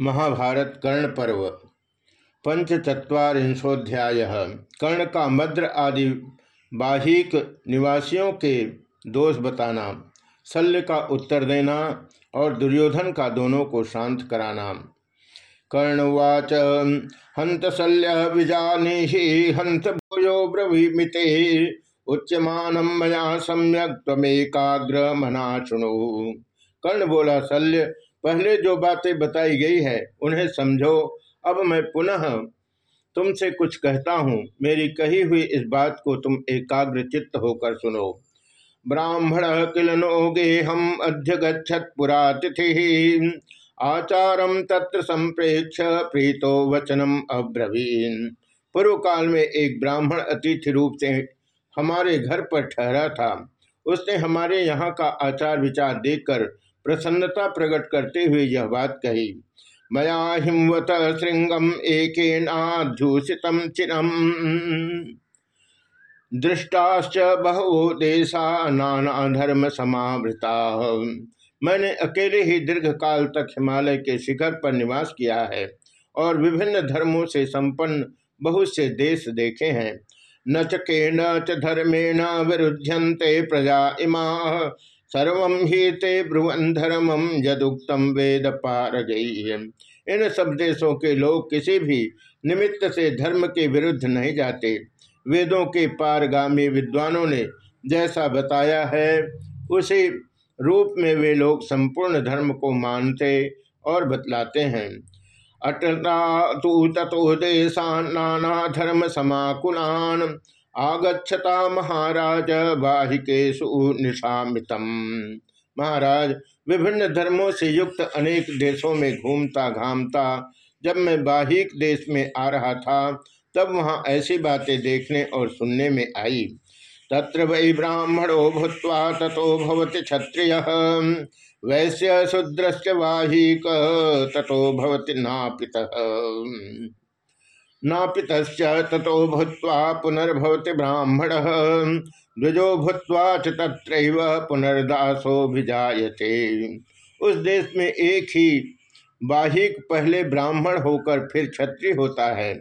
महाभारत कर्ण पर्व, पंचचत्वारिंशोध्याय। कर्ण का मद्र आदि बाहिक निवासियों के दोष बताना, शल्य का उत्तर देना और दुर्योधन का दोनों को शांत कराना। कर्णवाच हंत शल्य विजानी हंत भूयो ब्रवीमिते उच्यमान मया सम्यक तमेकाग्र मना शुणु। कर्ण बोला, शल्य पहले जो बातें बताई गई है, उन्हें समझो। अब मैं पुनः तुमसे कुछ कहता हूँ। मेरी कही हुई इस बात को तुम एकाग्र चित्त होकर सुनो। ब्राह्मण किल नोगे हम अध्यगछत पुरातिथि। आचारम तत्र संप्रेक्ष प्रीतो वचनम अब्रवीन। पूर्व काल में एक ब्राह्मण अतिथि रूप से हमारे घर पर ठहरा था। उसने हमारे यहाँ का आचार विचार देखकर प्रसन्नता प्रकट करते हुए यह बात कही। मया हिमवत श्रृंगम एक चिरम। दृष्टाश्च बहु देशा नाना धर्म समावृता। मैंने अकेले ही दीर्घ काल तक हिमालय के शिखर पर निवास किया है और विभिन्न धर्मों से संपन्न बहुत से देश देखे हैं। न चके न च धर्मेण विरुध्यंते प्रजा इमा। सर्व ही ते ब्रुवन धर्मम यदुक्तम वेद पार इन सब देशों के लोग किसी भी निमित्त से धर्म के विरुद्ध नहीं जाते। वेदों के पारगामी विद्वानों ने जैसा बताया है, उसी रूप में वे लोग संपूर्ण धर्म को मानते और बतलाते हैं। अटता तू तथो देशा नाना धर्म समाकुलान। आगछता महाराज बाहिकेशु निशामितम। महाराज, विभिन्न धर्मों से युक्त अनेक देशों में घूमता घामता, जब मैं बाहिक देश में आ रहा था, तब वहाँ ऐसी बातें देखने और सुनने में आई। तत्र वै ब्राह्मणो भूत्वा ततो भवति क्षत्रिय, वैश्य शूद्रश्च वाहिक ततो भवति नापित। नापित तथो भूत्वा पुनर्भवति ब्राह्मण। द्विजो भूत्वा तत्रैव पुनर्दासो भिजाते उस देश में एक ही बाहिक पहले ब्राह्मण होकर फिर क्षत्रिय होता है।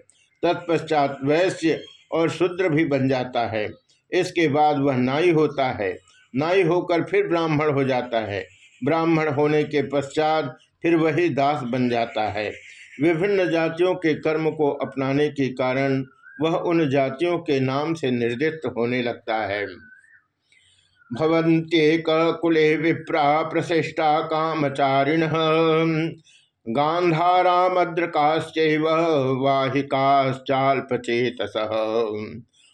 तत्पश्चात वैश्य और शूद्र भी बन जाता है। इसके बाद वह नाई होता है। नाई होकर फिर ब्राह्मण हो जाता है। ब्राह्मण होने के पश्चात फिर वही दास बन जाता है। विभिन्न जातियों के कर्म को अपनाने के कारण वह उन जातियों के नाम से निर्दिष्ट होने लगता है। कुले विप्रा प्रशिष्टा कामचारिण। गांधारामद्रकाश्च वाहिकाश्चाल्पचेत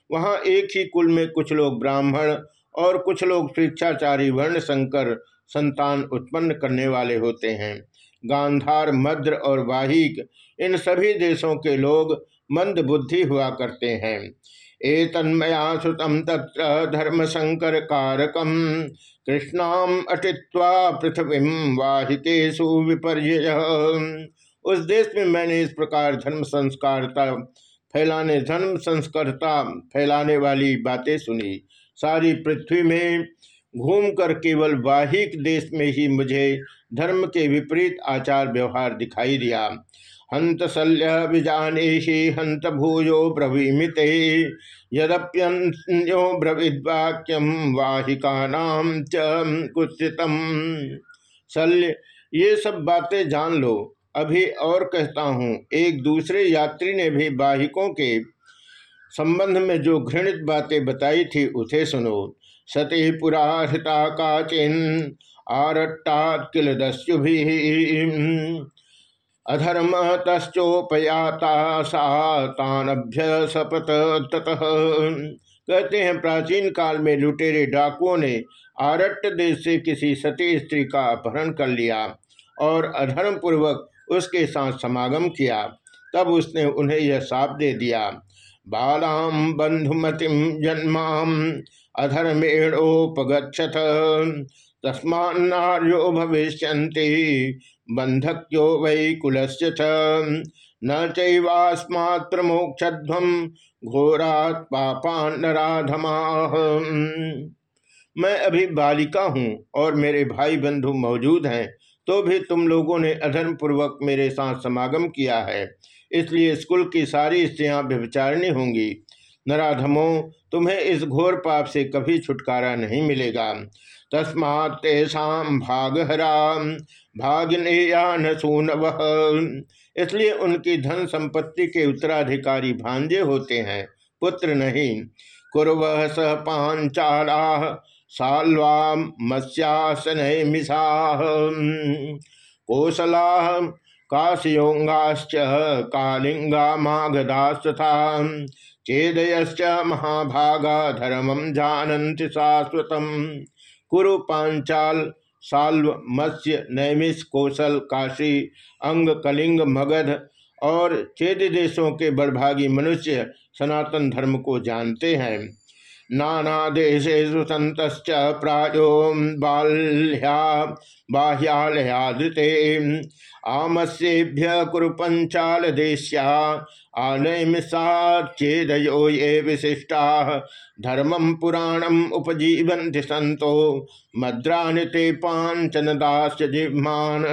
वहाँ एक ही कुल में कुछ लोग ब्राह्मण और कुछ लोग शिक्षाचारी वर्ण संकर संतान उत्पन्न करने वाले होते हैं। गांधार, मद्र और वाहिक इन सभी देशों के लोग मंद बुद्धि हुआ करते हैं। ए तन्मया सुतम तत्र धर्म संकर कारकम। कृष्णाम अटित्वा पृथ्वी वाहिकेशु विपर्य उस देश में मैंने इस प्रकार धर्म संस्कारता फैलाने, धर्म संस्कारता फैलाने वाली बातें सुनी। सारी पृथ्वी में घूमकर केवल वाहिक देश में ही मुझे धर्म के विपरीत आचार व्यवहार दिखाई दिया। हंत शल्य विजानेशी हंत भूयो ब्रवीमिते। यद्यो ब्रविद्वाक्यम वाहिका नाम कुत्सितम। शल्य, ये सब बातें जान लो। अभी और कहता हूँ, एक दूसरे यात्री ने भी वाहिकों के संबंध में जो घृणित बातें बताई थी, उसे सुनो। सती पुरा हृता काचिन आरट्टात किल दस्युभि अधर्म तश्चोपयाता सातानभ्य सपत ततः कहते हैं, प्राचीन काल में लुटेरे डाकुओं ने आरट्ट देश से किसी सती स्त्री का अपहरण कर लिया और अधर्म पूर्वक उसके साथ समागम किया। तब उसने उन्हें यह साप दे दिया। बालाम बंधुमतिम जन्माम अधर्मेणोपगछत तस्मान्नार्यो भविष्य बंधक्यो वै कुलस्य न चैवास्मात् प्रमोक्षध्वम घोरात पापान्नराधमा मैं अभी बालिका हूँ और मेरे भाई बंधु मौजूद हैं तो भी तुम लोगों ने अधर्म पूर्वक मेरे साथ समागम किया है। इसलिए स्कूल की सारी स्त्रियाँ व्यभिचारिणी होंगी। नराधमो, तुम्हें इस घोर पाप से कभी छुटकारा नहीं मिलेगा। तस्मात्षा भागहरा भागनेया न सूनव। इसलिए उनकी धन संपत्ति के उत्तराधिकारी भांजे होते हैं, पुत्र नहीं। कुरव स पांचाला साल्वा मत्स्यासन मिषा कौशला काशयोंगाश्च कालिंगा माघदास्तथा चेदयश्च महाभागा धर्मम जानन्ति शाश्वतम। कुरु पांचाल साल्व मत्स्य नैमिष कौशल काशी, अंग कलिंग मगध और चेद देशों के बड़भागी मनुष्य सनातन धर्म को जानते हैं। नाना देशेषु संत प्रायो बाह्या, बाह्यालयादृते। आमस्येभ्य कुरु पंचाल देश्या आनयमिषाचेदयो ये विशिष्टा। धर्मम पुराणम उपजीवंति संतो मद्रानि ते पांचन दास जिह्मान।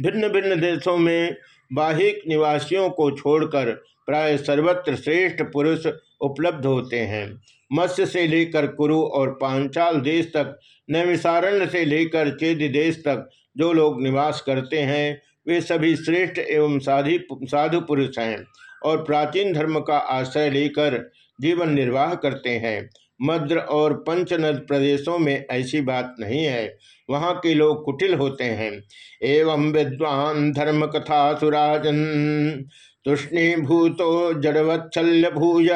भिन्न भिन्न देशों में बाहिक निवासियों को छोड़कर प्राय सर्वत्र श्रेष्ठ पुरुष उपलब्ध होते हैं। मत्स्य से लेकर कुरु और पांचाल देश तक नैमिसारण्य से लेकर चेद देश तक जो लोग निवास करते हैं, वे सभी श्रेष्ठ एवं साधि साधु पुरुष हैं और प्राचीन धर्म का आश्रय लेकर जीवन निर्वाह करते हैं। मद्र और पंचनद प्रदेशों में ऐसी बात नहीं है। वहाँ के लोग कुटिल होते हैं। एवं विद्वान धर्म कथा सुराजन। तुष्णीभूतो जड़वत्सल्य भूय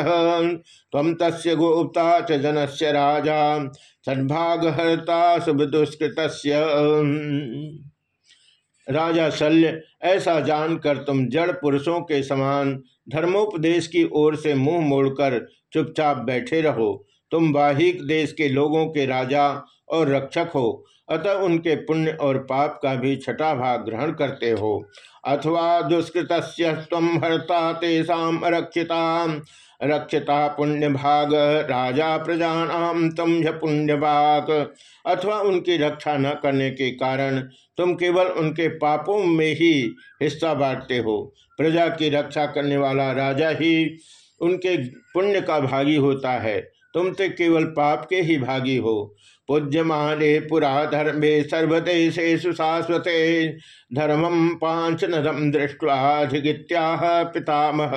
तम तस् गोप्ता च जन से राजा। सद्भागहर्ता शुभ दुष्कृत राजा शल्य, ऐसा जानकर तुम जड़ पुरुषों के समान धर्मोपदेश की ओर से मुँह मोड़कर चुपचाप बैठे रहो। तुम वाहिक देश के लोगों के राजा और रक्षक हो, अतः उनके पुण्य और पाप का भी छठा भाग ग्रहण करते हो। अथवा दुष्कृत हर्ता तेषा रक्षिता। रक्षिता पुण्य भाग राजा प्रजानाम तम पुण्य भाग अथवा उनकी रक्षा न करने के कारण तुम केवल उनके पापों में ही हिस्सा बांटते हो। प्रजा की रक्षा करने वाला राजा ही उनके पुण्य का भागी होता है। तुम तो केवल पाप के ही भागी हो। पूज्यमाने पुरा धर्मे सर्वदेशेषु शाश्वते। धर्मम पाँच नदम दृष्टवाधिगित्या पितामह।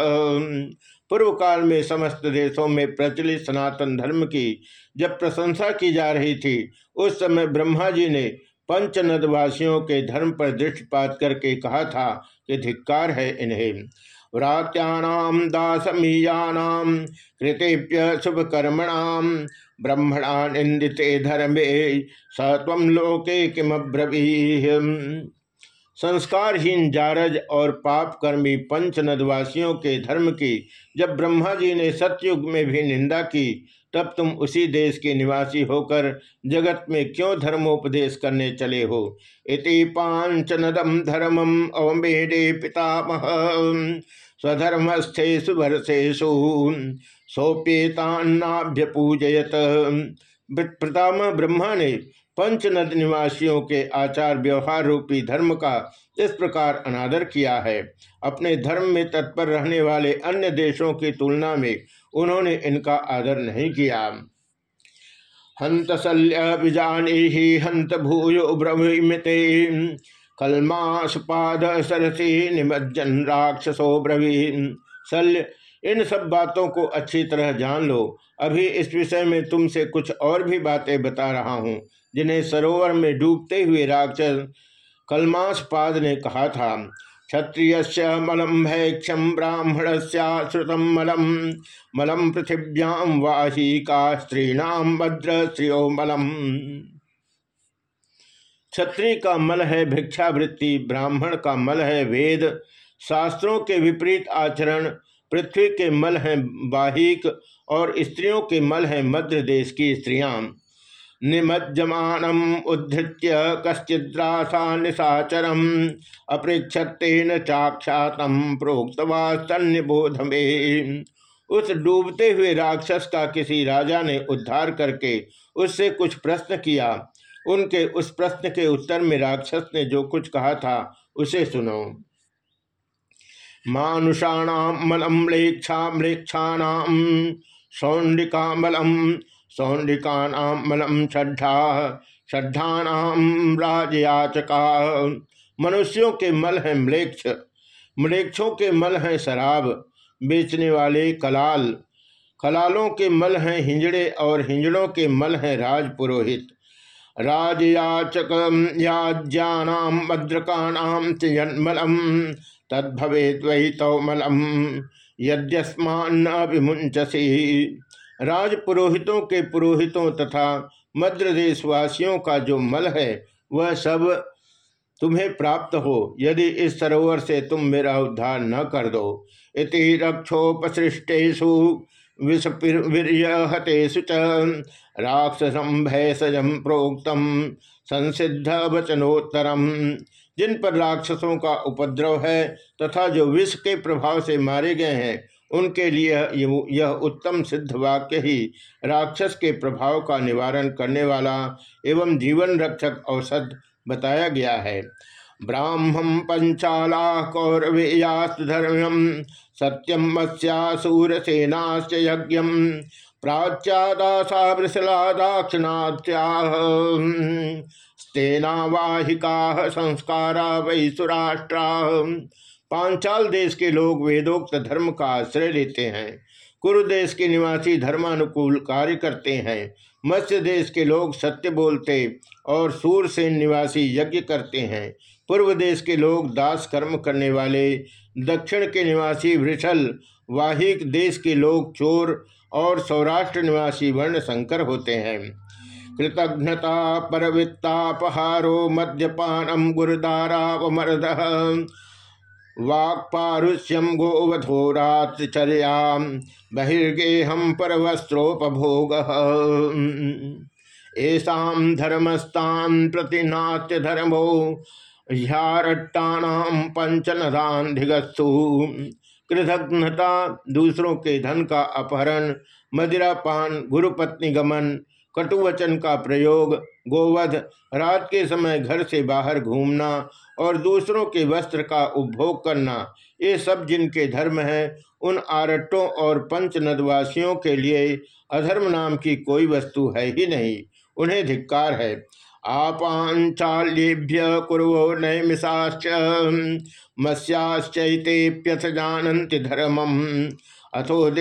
पूर्व काल में समस्त देशों में प्रचलित सनातन धर्म की जब प्रशंसा की जा रही थी, उस समय ब्रह्मा जी ने पंचनदवासियों के धर्म पर दृष्टिपात करके कहा था कि धिक्कार है इन्हें। व्रात्याम दासमीयानाम कृतेभ्य शुभकर्मणाम ब्रह्मणा निंदिते धर्मे सत्व लोके किमब्रवी। संस्कारहीन जारज और पाप कर्मी पंच नदवासियों के धर्म की, जब ब्रह्मा जी ने सतयुग में भी निंदा की, तब तुम उसी देश के निवासी होकर जगत में क्यों धर्मोपदेश करने चले हो? इति पांचनदम धर्मम अवमेडे पितामह। स्वधर्मस्थेषु वर्षेशु सोप्येतान्नाभ्य पूजयत पितामह ब्रह्मा ने पंचनद निवासियों के आचार व्यवहार रूपी धर्म का इस प्रकार अनादर किया है। अपने धर्म में तत्पर रहने वाले अन्य देशों की तुलना में उन्होंने इनका आदर नहीं किया। हंत शल्य बीजानी ही हंत भूयो ब्रवीमते। कलमाशपाद सरसी निमज्जन राक्षसो ब्रवीन। शल्य इन सब बातों को अच्छी तरह जान लो। अभी इस विषय में तुमसे कुछ और भी बातें बता रहा हूँ, जिन्हें सरोवर में डूबते हुए राक्षस कलमासपाद ने कहा था। क्षत्रिय मलम भैक्षम ब्राह्मण श्रुतम मलम मलम पृथिव्याम वाही का स्त्रीणाम भद्र श्रियो मलम। क्षत्रिय का मल है भिक्षावृत्ति, ब्राह्मण का मल है वेद, शास्त्रों के विपरीत आचरण पृथ्वी के मल हैं बाहिक और स्त्रियों के मल हैं मध्य देश की स्त्रियाँ। निमज्जमानम उद्धृत्य कश्चिद्रासा निशाचरम अपृक्षतेन चाक्षातम प्रोक्तवास्तन्यबोध में उस डूबते हुए राक्षस का किसी राजा ने उद्धार करके उससे कुछ प्रश्न किया। उनके उस प्रश्न के उत्तर में राक्षस ने जो कुछ कहा था, उसे सुनो। मानुषाणाम मलम म्लेक्षा म्लेक्षाणाम सौंडिकामलम सौंडिकानाम मलम श्रद्धा श्रद्धानाम राजयाचका। मनुष्यों के मल हैं म्लेक्ष म्लेक्षों के मल हैं शराब, बेचने वाले कलाल। कलालों के मल हैं हिंजड़े और हिंजड़ों के मल हैं राजपुरोहित। राजयाचक याज्ञानाम भद्रकाणाम त्यन्मलम तद्भवेत वही तौमलम यद्यस्मान विमुंचसी राज पुरोहितों के पुरोहितों तथा मद्र देशवासियों का जो मल है, वह सब तुम्हें प्राप्त हो, यदि इस सरोवर से तुम मेरा उद्धार न कर दो। इति रक्षोपसृष्टेशु विषवीर्यहतेषु च राक्षसम भयसजम प्रोक्तम संसिद्ध वचनोत्तरम जिन पर राक्षसों का उपद्रव है तथा जो विष के प्रभाव से मारे गए हैं, उनके लिए यह उत्तम सिद्ध वाक्य ही राक्षस के प्रभाव का निवारण करने वाला एवं जीवन रक्षक औषध बताया गया है। ब्राह्मण पंचाला कौरवेयास्त धर्म्यम सत्यम मत्स्यासूरसेनाश्च यज्ञ प्राच्यादासा वृषला दाक्षिणात्याह स्तेनावाहिका संस्कारा पांचाल देश के लोग वेदोक्त धर्म का आश्रय लेते हैं। कुरुदेश के निवासी धर्मानुकूल कार्य करते हैं। मत्स्य देश के लोग सत्य बोलते और सूरसेन निवासी यज्ञ करते हैं। पूर्व देश के लोग दास कर्म करने वाले, दक्षिण के निवासी वृषल, वाहिक देश के लोग चोर और सौराष्ट्र निवासी वर्ण संकर होते हैं। कृतघ्नता परवित्तापहारो मद्यपानम गुरुदारावमर्द। वाक्पारुष्यम गोवधोरात्रचर्या बहिर्गेहम परवस्त्रोपभोग। ऐसा धर्मस्तान प्रतिनाट्य धर्मो ह्यारट्टाणाम पंचनदाधिगस्तु कृतघ्नता दूसरों के धन का अपहरण, मदिरापान, गुरुपत्नी गमन, कटुवचन का प्रयोग, गोवध, रात के समय घर से बाहर घूमना और दूसरों के वस्त्र का उपभोग करना, ये सब जिनके धर्म है, उन आरट्टों और पंच नदवासियों के लिए अधर्म नाम की कोई वस्तु है ही नहीं, उन्हें धिक्कार है। आपाचाल्येभ्य कुरो नैमिषाश्च। मत्स्याश्चैतेप्यथ जानन्ति धर्मम। अथो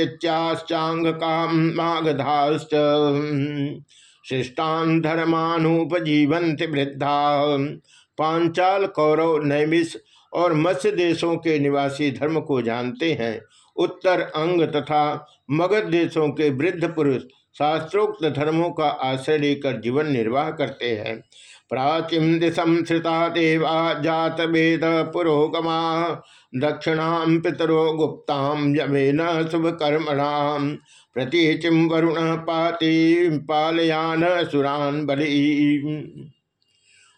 काम मागधाश्च। शिष्टान धर्मानुपजीवंत वृद्धा। पांचाल कौरव नैमिष और मत्स्य देशों के निवासी धर्म को जानते हैं। उत्तर अंग तथा मगध देशों के वृद्ध पुरुष शास्त्रोक्त धर्मों का आश्रय लेकर जीवन निर्वाह करते हैं। प्राचीन दिशम श्रिता देवा जात वेद पुरोगमा दक्षिणाम पितरो गुप्ताम यमेन शुभ कर्मणाम प्रतीचिम वरुण पाति पालयान सुरान बलि।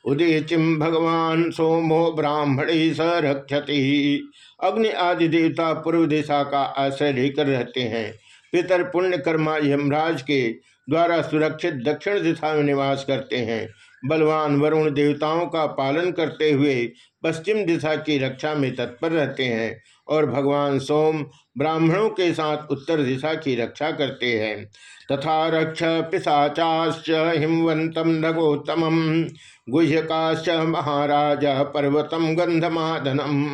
उदयचिम भगवान सोमो ब्राह्मणी स रक्षति। अग्नि आदि देवता पूर्व दिशा का आश्रय लेकर रहते हैं। पितर पुण्य कर्मा यमराज के द्वारा सुरक्षित दक्षिण दिशा में निवास करते हैं। बलवान वरुण देवताओं का पालन करते हुए पश्चिम दिशा की रक्षा में तत्पर रहते हैं और भगवान सोम ब्राह्मणों के साथ उत्तर दिशा की रक्षा करते हैं। तथा रक्ष पिशाचाश्च हिमवंतम नगोत्तम गुह्यकाश्च महाराज पर्वतम गंधमादनम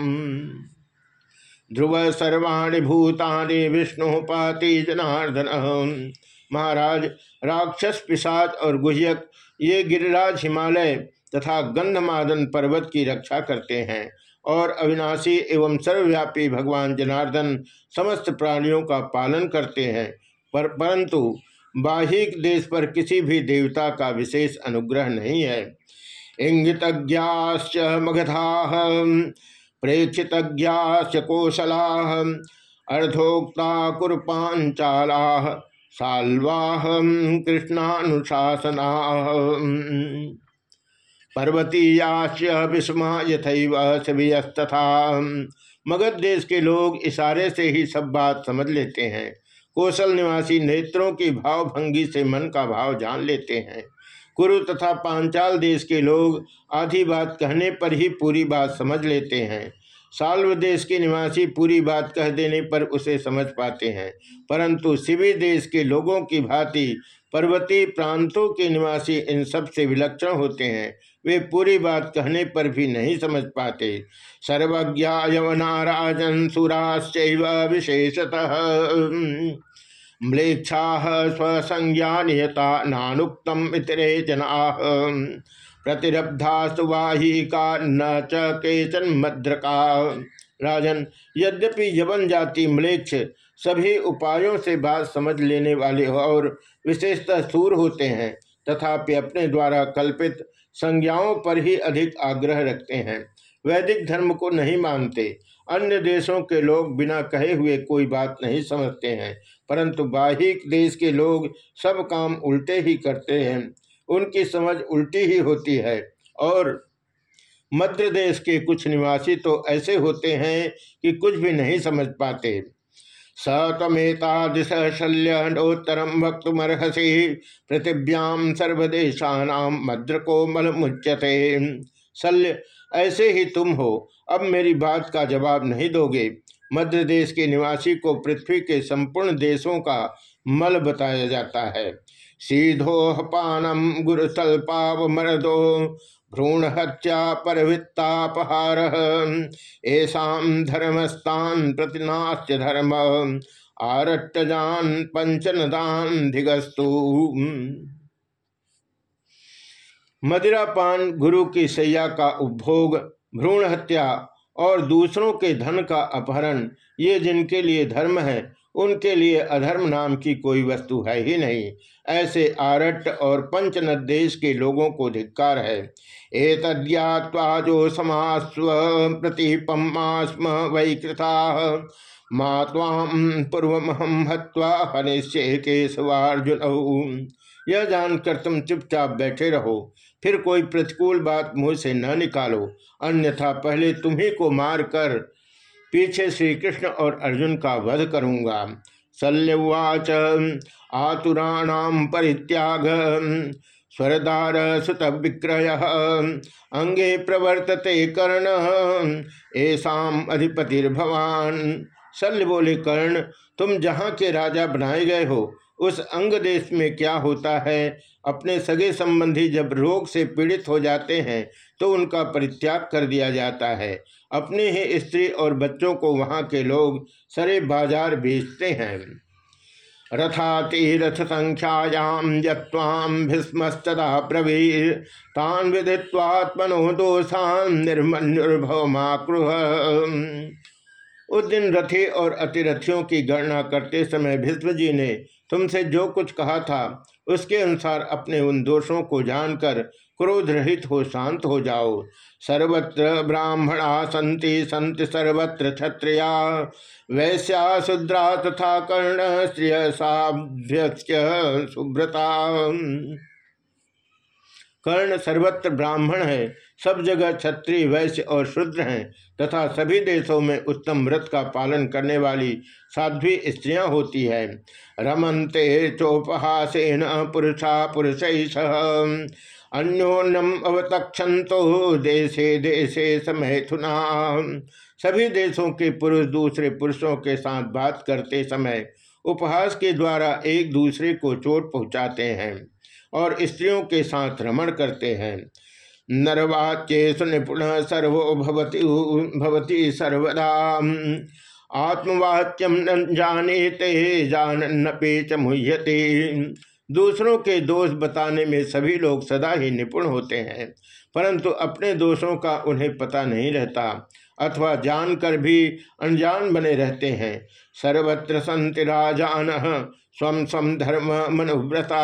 ध्रुव सर्वाणी भूतानि विष्णु पाति जनार्दन। महाराज, राक्षस पिशाच और गुह्यक, ये गिरिराज हिमालय तथा गंधमादन पर्वत की रक्षा करते हैं और अविनाशी एवं सर्वव्यापी भगवान जनार्दन समस्त प्राणियों का पालन करते हैं। पर, परंतु बाहिक देश पर किसी भी देवता का विशेष अनुग्रह नहीं है। इंगित मगधा प्रेक्षित कौशला अर्धोक्ता कुरपांचाला साल्वाह कृष्णानुशासना। पर्वतीयाश्च विस्मा यथस्तथा मगध देश के लोग इशारे से ही सब बात समझ लेते हैं। कौशल निवासी नेत्रों की भावभंगी से मन का भाव जान लेते हैं। कुरु तथा पांचाल देश के लोग आधी बात कहने पर ही पूरी बात समझ लेते हैं। साल्व देश के निवासी पूरी बात कह देने पर उसे समझ पाते हैं। परंतु शिवी देश के लोगों की भांति पर्वतीय प्रांतों के निवासी इन सबसे विलक्षण होते हैं। वे पूरी बात कहने पर भी नहीं समझ पाते। सर्वज्ञा यवनाराजन सुराश्च विशेषतः। म्लेच्छा स्वसंज्ञा नियता नानुक्तम इतरे जना। प्रतिरब्धा सुवाहिका न च केचन मद्रका। राजन, यद्यपि यवन जाति म्लेक्ष सभी उपायों से बात समझ लेने वाले और विशेषतः सूर होते हैं, तथापि अपने द्वारा कल्पित संज्ञाओं पर ही अधिक आग्रह रखते हैं। वैदिक धर्म को नहीं मानते। अन्य देशों के लोग बिना कहे हुए कोई बात नहीं समझते हैं। परंतु बाहिक देश के लोग सब काम उल्टे ही करते हैं। उनकी समझ उल्टी ही होती है और मध्य देश के कुछ निवासी तो ऐसे होते हैं कि कुछ भी नहीं समझ पाते। स तमेतादिश शल्योत्तरम वक्तुमर्हसी पृथिव्याम सर्वदेशा मद्र को मल मुच्यते। शल्य, ऐसे ही तुम हो, अब मेरी बात का जवाब नहीं दोगे। मध्य देश के निवासी को पृथ्वी के संपूर्ण देशों का मल बताया जाता है। सीधोह पानम गुरुसल्पाव मरदो भ्रूण हत्या परवित्तापहार ऐसा धर्मस्तान प्रतिनाश्च धर्म, आरट्टजान पंचनदान धिगस्तु। मदिरापान गुरु की सैया का उपभोग भ्रूण हत्या और दूसरों के धन का अपहरण, ये जिनके लिए धर्म है, उनके लिए अधर्म नाम की कोई वस्तु है ही नहीं। ऐसे आरट और पंचनद देश के लोगों को धिक्कार है। एतद्यात्वाजो समास्व प्रतिपम्मास्म वै कृता माँ ताम पूर्वमहम हत्वा हनिश्चय केशवार्जुन यह जानकर तुम चुपचाप बैठे रहो। फिर कोई प्रतिकूल बात मुँह से न निकालो, अन्यथा पहले तुम्ही को मार कर पीछे श्री कृष्ण और अर्जुन का वध करूँगा। शल्यवाच आतुराणाम परित्याग, स्वरदार सुत विक्रय अंगे प्रवर्तते कर्ण ऐसा अधिपतिर्भवान। शल्य बोले, कर्ण, तुम जहाँ के राजा बनाए गए हो उस अंग देश में क्या होता है? अपने सगे संबंधी जब रोग से पीड़ित हो जाते हैं तो उनका परित्याग कर दिया जाता है। अपने ही स्त्री और बच्चों को वहाँ के लोग सरे बाज़ार बेचते हैं। रथातिरथ संख्यायाम यम भीष्मस्तदा प्रवीर तान विदित्वात्मनो दोषान निर्मन्युर्भवमाक्रुह। उस दिन रथे और अतिरथियों की गणना करते समय भीष्म जी ने तुमसे जो कुछ कहा था, उसके अनुसार अपने उन दोषों को जानकर क्रोध रहित हो शांत हो जाओ। सर्वत्र ब्राह्मणा संति, संत सर्वत्र क्षत्रिया। वैश्या, शुद्रा तथा कर्ण, स्त्रिय सुब्रता कर्ण सर्वत्र ब्राह्मण है, सब जगह क्षत्रिय, वैश्य और शुद्र हैं, तथा सभी देशों में उत्तम व्रत का पालन करने वाली साध्वी स्त्रियाँ होती है। रमनते चोपहासेन पुरुषा पुरुष अन्योन्नम अवतक्षंतो देशे देशे समैथुना सभी देशों के पुरुष दूसरे पुरुषों के साथ बात करते समय उपहास के द्वारा एक दूसरे को चोट पहुँचाते हैं। और स्त्रियों के साथ रमण करते हैं। नरवाच्येषु निपुण सर्वो भवति सर्वदा। आत्मवाच्यम न जाने ते जानन्नपे दूसरों के दोष बताने में सभी लोग सदा ही निपुण होते हैं, परंतु अपने दोषों का उन्हें पता नहीं रहता, अथवा जानकर भी अनजान बने रहते हैं। सर्वत्र संत राजान, स्व स्व धर्म मनुव्रता।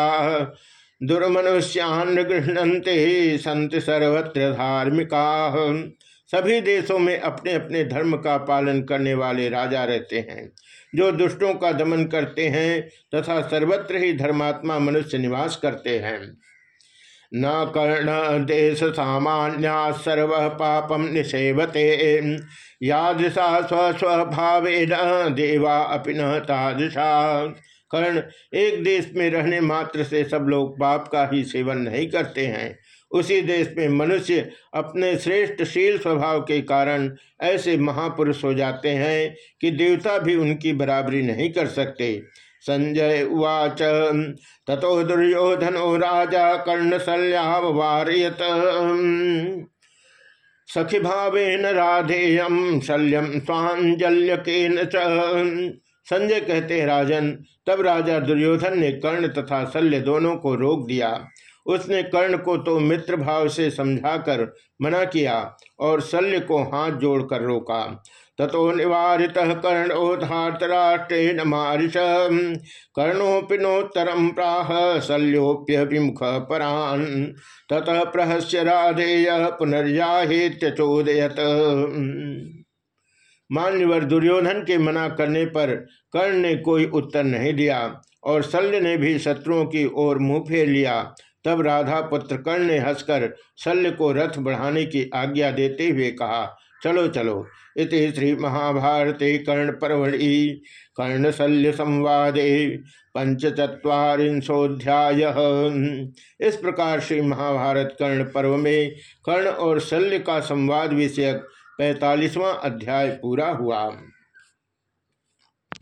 दुर्मनुष्यान गृहणंते संत सर्वत्र धार्मिका। सभी देशों में अपने अपने धर्म का पालन करने वाले राजा रहते हैं, जो दुष्टों का दमन करते हैं तथा सर्वत्र ही धर्मात्मा मनुष्य निवास करते हैं। न कर्ण देश सामान्य सर्व पापम निषेवते, यादृशा स्वस्वभाव देवा अपि न तादृशा। कर्ण एक देश में रहने मात्र से सब लोग पाप का ही सेवन नहीं करते हैं। उसी देश में मनुष्य अपने श्रेष्ठ शील स्वभाव के कारण ऐसे महापुरुष हो जाते हैं कि देवता भी उनकी बराबरी नहीं कर सकते। संजय उवाच, ततो दुर्योधनो राजा कर्ण शल्याववारयत सखि भावेन राधेयम शल्यम स्वांजल्य संजय कहते हैं, राजन, तब राजा दुर्योधन ने कर्ण तथा शल्य दोनों को रोक दिया। उसने कर्ण को तो मित्र भाव से समझाकर मना किया और शल्य को हाथ जोड़कर रोका। ततो निवारित कर्णोधातराष्ट्रेण मारिष। कर्णोपिनोत्तरम प्राह शल्योप्य विमुख परान। ततः प्रहस्य राधेय पुनर्याहेत्यचोदयत मान्यवर दुर्योधन के मना करने पर कर्ण ने कोई उत्तर नहीं दिया, और शल्य ने भी शत्रुओं की ओर मुँह फेर लिया। तब राधा पुत्र कर्ण ने हंसकर शल्य को रथ बढ़ाने की आज्ञा देते हुए कहा, चलो चलो, इति श्री महाभारते कर्ण परवड़ी कर्ण शल्य संवादे पंचचत्वारिंशोध्याय इस प्रकार श्री महाभारत कर्ण पर्व में कर्ण और शल्य का संवाद विषयक पैतालीसवां अध्याय पूरा हुआ।